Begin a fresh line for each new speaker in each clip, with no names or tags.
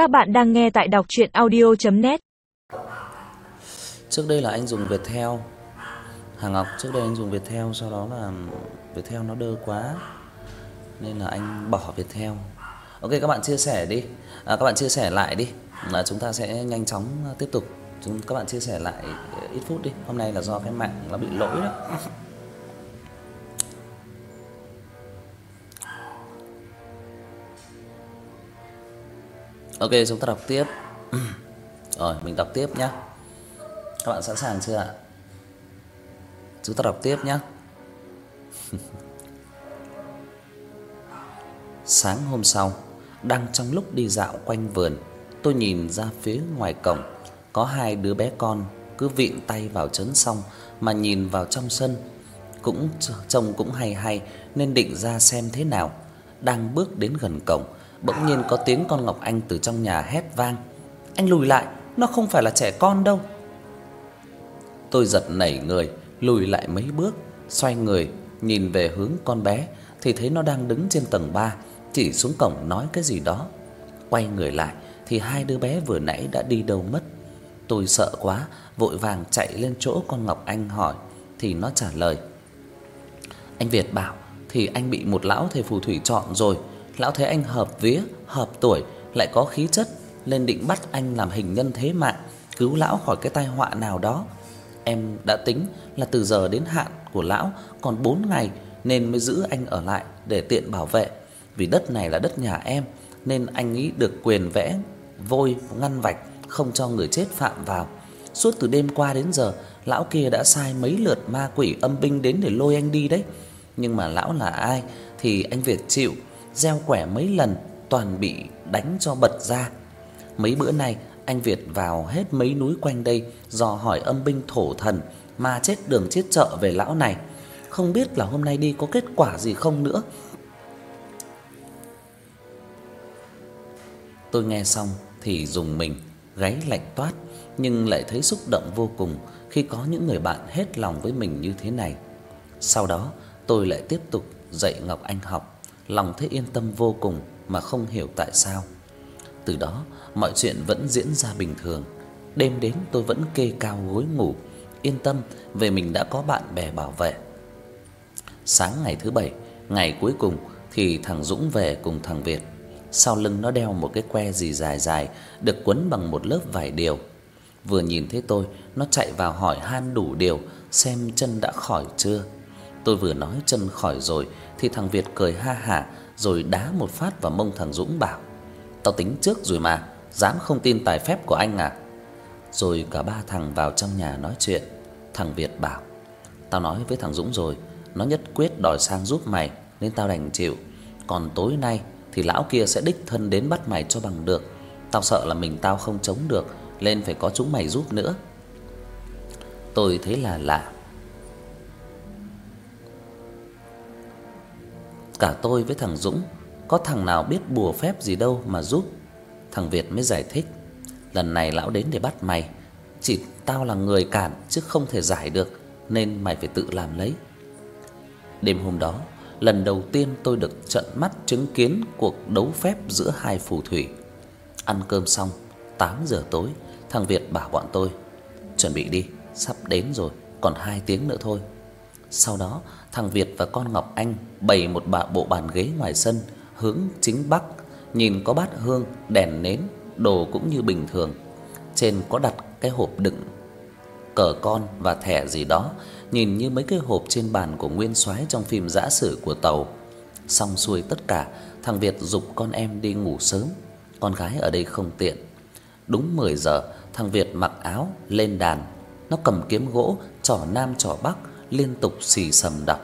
Các bạn đang nghe tại đọc audio net
Trước đây là anh dùng Viettel. Hà Ngọc trước đây anh dùng Viettel sau đó là Viettel nó đơ quá nên là anh bỏ Viettel. Ok các bạn chia sẻ đi. À, các bạn chia sẻ lại đi. Là chúng ta sẽ nhanh chóng tiếp tục. Chúng các bạn chia sẻ lại ờ, ít phút đi. Hôm nay là do cái mạng nó bị lỗi đó. Ok, chúng ta đọc tiếp. Rồi, mình đọc tiếp nhé. Các bạn sẵn sàng chưa ạ? Chúng ta đọc tiếp nhé. Sáng hôm sau, đang trong lúc đi dạo quanh vườn, tôi nhìn ra phía ngoài cổng có hai đứa bé con cứ vịn tay vào chấn xong mà nhìn vào trong sân, cũng trông cũng hay hay nên định ra xem thế nào. Đang bước đến gần cổng, bỗng nhiên có tiếng con Ngọc Anh từ trong nhà hét vang. "Anh lùi lại, nó không phải là trẻ con đâu." Tôi giật nảy người, lùi lại mấy bước, xoay người nhìn về hướng con bé thì thấy nó đang đứng trên tầng 3, chỉ xuống cổng nói cái gì đó. Quay người lại thì hai đứa bé vừa nãy đã đi đâu mất. Tôi sợ quá, vội vàng chạy lên chỗ con Ngọc Anh hỏi thì nó trả lời: "Anh Việt bảo thì anh bị một lão thầy phù thủy chọn rồi, lão thấy anh hợp vía, hợp tuổi, lại có khí chất, nên định bắt anh làm hình nhân thế mạng, cứu lão khỏi cái tai họa nào đó. Em đã tính là từ giờ đến hạn của lão còn 4 ngày nên mới giữ anh ở lại để tiện bảo vệ, vì đất này là đất nhà em nên anh nghĩ được quyền vẽ vôi ngăn vạch không cho người chết phạm vào. Suốt từ đêm qua đến giờ, lão kia đã sai mấy lượt ma quỷ âm binh đến để lôi anh đi đấy. Nhưng mà lão là ai thì anh Việt chịu, gieo quẻ mấy lần toàn bị đánh cho bật ra. Mấy bữa nay anh Việt vào hết mấy núi quanh đây dò hỏi âm binh thổ thần mà chết đường chết chợ về lão này. Không biết là hôm nay đi có kết quả gì không nữa. Tôi nghe xong thì dùng mình, gáy lạnh toát nhưng lại thấy xúc động vô cùng khi có những người bạn hết lòng với mình như thế này. Sau đó, tôi lại tiếp tục dạy Ngọc Anh học, lòng thấy yên tâm vô cùng mà không hiểu tại sao. Từ đó, mọi chuyện vẫn diễn ra bình thường. Đêm đến tôi vẫn kê cao gối ngủ, yên tâm về mình đã có bạn bè bảo vệ. Sáng ngày thứ bảy, ngày cuối cùng thì thằng Dũng về cùng thằng Việt. Sau lưng nó đeo một cái que gì dài dài được quấn bằng một lớp vải điều. Vừa nhìn thấy tôi, nó chạy vào hỏi han đủ điều xem chân đã khỏi chưa. Tôi vừa nói chân khỏi rồi thì thằng Việt cười ha hả rồi đá một phát vào mông thằng Dũng bảo: "Tao tính trước rồi mà, dám không tin tài phép của anh à?" Rồi cả ba thằng vào trong nhà nói chuyện. Thằng Việt bảo: "Tao nói với thằng Dũng rồi, nó nhất quyết đòi sang giúp mày nên tao đành chịu. Còn tối nay thì lão kia sẽ đích thân đến bắt mày cho bằng được. Tao sợ là mình tao không chống được, nên phải có chúng mày giúp nữa." Tôi thấy là lạ. Cả tôi với thằng Dũng có thằng nào biết bùa phép gì đâu mà giúp. Thằng Việt mới giải thích, lần này lão đến để bắt mày, chỉ tao là người cản chứ không thể giải được nên mày phải tự làm lấy. Đêm hôm đó, lần đầu tiên tôi được tận mắt chứng kiến cuộc đấu phép giữa hai phù thủy. Ăn cơm xong, 8 giờ tối, thằng Việt bảo bọn tôi chuẩn bị đi, sắp đến rồi, còn 2 tiếng nữa thôi. Sau đó, thằng Việt và con Ngọc Anh bày một bạ bộ bàn ghế ngoài sân hướng chính bắc, nhìn có bát hương, đèn nến, đồ cũng như bình thường. Trên có đặt cái hộp đựng cờ con và thẻ gì đó, nhìn như mấy cái hộp trên bàn của nguyên soái trong phim dã sử của tàu. Xong xuôi tất cả, thằng Việt dục con em đi ngủ sớm, con gái ở đây không tiện. Đúng 10 giờ, thằng Việt mặc áo lên đàn, nó cầm kiếm gỗ chỏ nam chỏ bắc liên tục xì sầm đọc.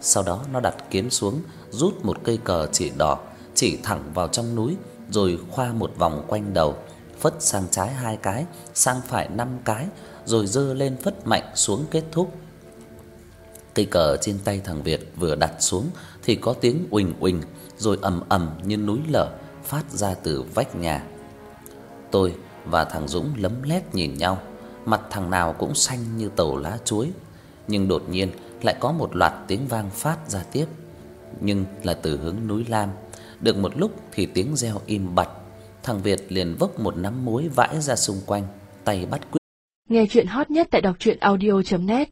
Sau đó nó đặt kiếm xuống, rút một cây cờ chỉ đỏ chỉ thẳng vào trong núi rồi khoa một vòng quanh đầu, phất sang trái hai cái, sang phải năm cái, rồi giơ lên phất mạnh xuống kết thúc. Cây cờ trên tay thằng Việt vừa đặt xuống thì có tiếng uỳnh uỳnh rồi ầm ầm như núi lở phát ra từ vách nhà. Tôi và thằng Dũng lấm lét nhìn nhau, mặt thằng nào cũng xanh như tàu lá chuối, nhưng đột nhiên lại có một loạt tiếng vang phát ra tiếp, nhưng là từ hướng núi Lam. Được một lúc thì tiếng reo im bặt, Thằng Việt liền vốc một nắm muối vãi ra xung quanh, tay bắt quyết.
Nghe chuyện hot nhất tại đọc truyện audio net